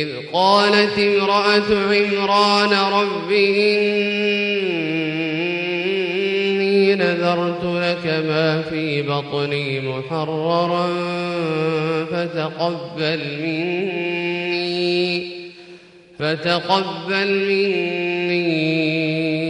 إذ قالت امرأة عمران رب إني نذرت لك ما في بطني محررا فتقبل مني فتقبل مني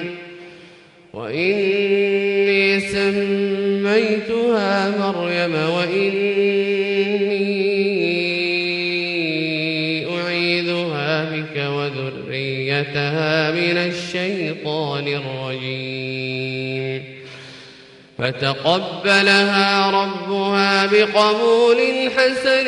وإني سميتها مريم وإني أعيذها بك وذريتها من الشيطان الرجيم. فتقبلها ربها بقبول حسن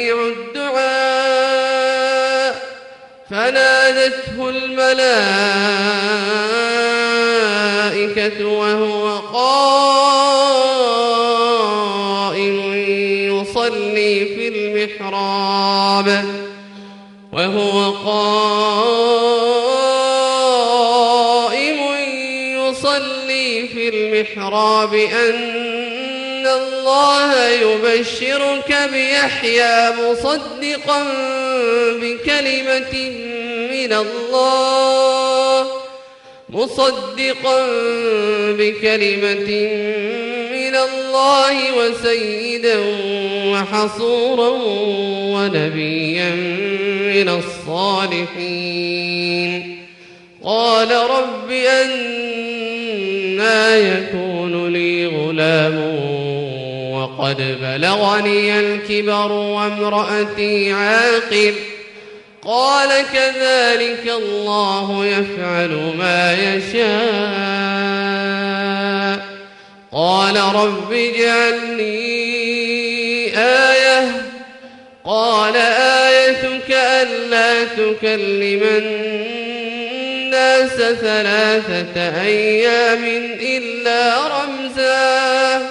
فنادته الملائكة وهو قائم يصلي في المحراب. وهو قائم يصلي في المحراب أن الله يبشرك بيحيى مصدقا بكلمة من الله مصدقا بكلمة من الله وسيدا وحصورا ونبيا من الصالحين. قال رب أنا يكون لي غلام وقد بلغني الكبر وامرأتي عاقر. قال كذلك الله يفعل ما يشاء. قال رب اجعلني آية. قال آيتك ألا تكلم الناس ثلاثة أيام إلا رمزا.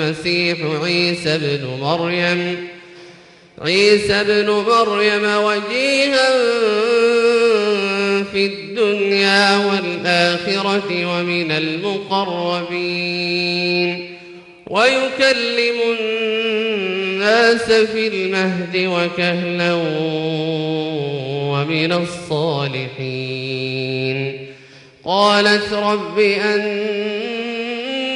المسيح عيسى بن مريم. عيسى بن مريم وجيها في الدنيا والآخرة ومن المقربين. ويكلم الناس في المهد وكهلا ومن الصالحين. قالت رب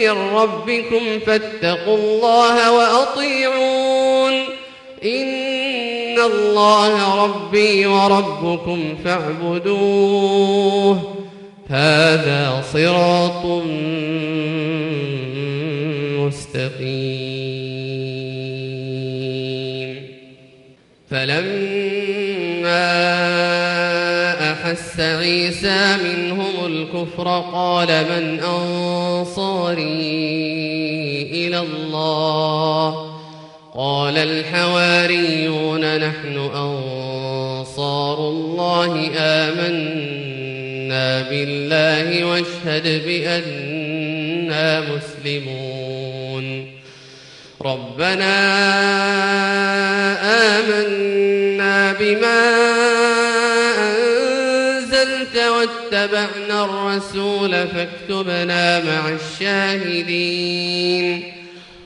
من ربكم فاتقوا الله وأطيعون. إن الله ربي وربكم فاعبدوه. هذا صراط مستقيم. فلما أحس عيسى منهم الكفر قال من أنصاري إلى الله؟ قال الحواريون نحن أنصار الله آمنا بالله واشهد بأننا مسلمون. ربنا آمنا واتبعنا الرسول فاكتبنا مع الشاهدين.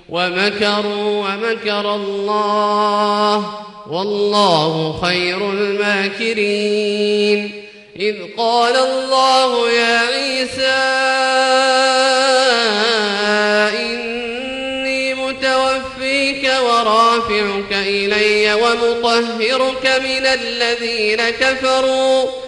ومكروا ومكر الله والله خير الماكرين. إذ قال الله يا عيسى إني متوفيك ورافعك إلي ومطهرك من الذين كفروا.